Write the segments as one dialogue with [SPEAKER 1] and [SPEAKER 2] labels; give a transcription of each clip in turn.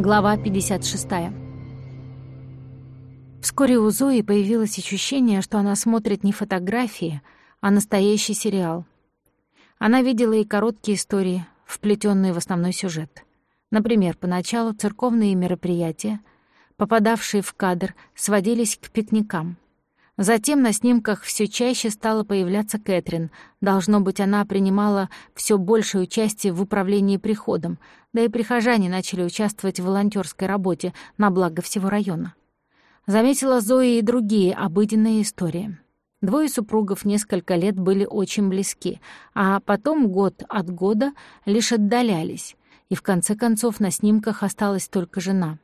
[SPEAKER 1] Глава 56. Вскоре у Зои появилось ощущение, что она смотрит не фотографии, а настоящий сериал. Она видела и короткие истории, вплетенные в основной сюжет. Например, поначалу церковные мероприятия, попадавшие в кадр, сводились к пикникам. Затем на снимках все чаще стала появляться Кэтрин. Должно быть, она принимала все большее участие в управлении приходом, да и прихожане начали участвовать в волонтерской работе на благо всего района. Заметила Зои и другие обыденные истории. Двое супругов несколько лет были очень близки, а потом год от года лишь отдалялись, и в конце концов на снимках осталась только жена.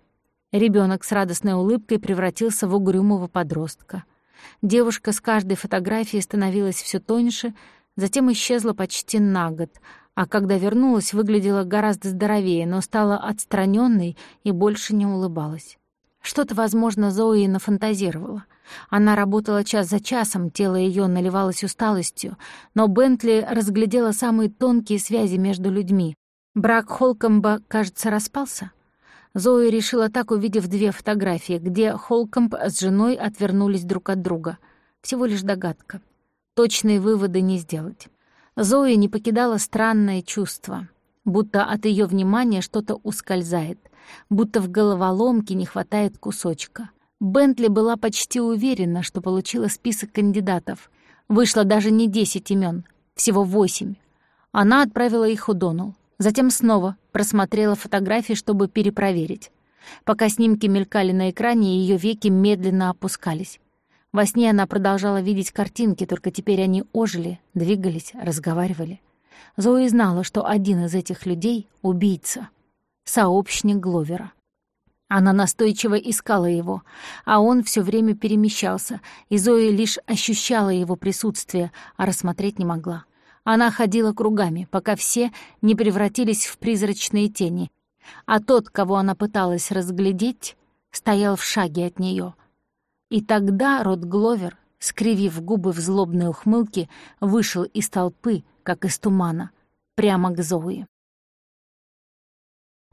[SPEAKER 1] Ребенок с радостной улыбкой превратился в угрюмого подростка — Девушка с каждой фотографией становилась все тоньше, затем исчезла почти на год, а когда вернулась, выглядела гораздо здоровее, но стала отстраненной и больше не улыбалась. Что-то, возможно, Зои нафантазировала. Она работала час за часом, тело ее наливалось усталостью, но Бентли разглядела самые тонкие связи между людьми. Брак Холкомба, кажется, распался. Зоя решила так, увидев две фотографии, где Холкомб с женой отвернулись друг от друга. Всего лишь догадка. Точные выводы не сделать. Зои не покидало странное чувство, будто от ее внимания что-то ускользает, будто в головоломке не хватает кусочка. Бентли была почти уверена, что получила список кандидатов. Вышло даже не десять имен, всего восемь. Она отправила их у Дону. Затем снова просмотрела фотографии, чтобы перепроверить. Пока снимки мелькали на экране, ее веки медленно опускались. Во сне она продолжала видеть картинки, только теперь они ожили, двигались, разговаривали. Зои знала, что один из этих людей — убийца, сообщник Гловера. Она настойчиво искала его, а он все время перемещался, и Зои лишь ощущала его присутствие, а рассмотреть не могла. Она ходила кругами, пока все не превратились в призрачные тени, а тот, кого она пыталась разглядеть, стоял в шаге от нее. И тогда Рот Гловер, скривив губы в злобной ухмылке, вышел из толпы, как из тумана, прямо к Зои.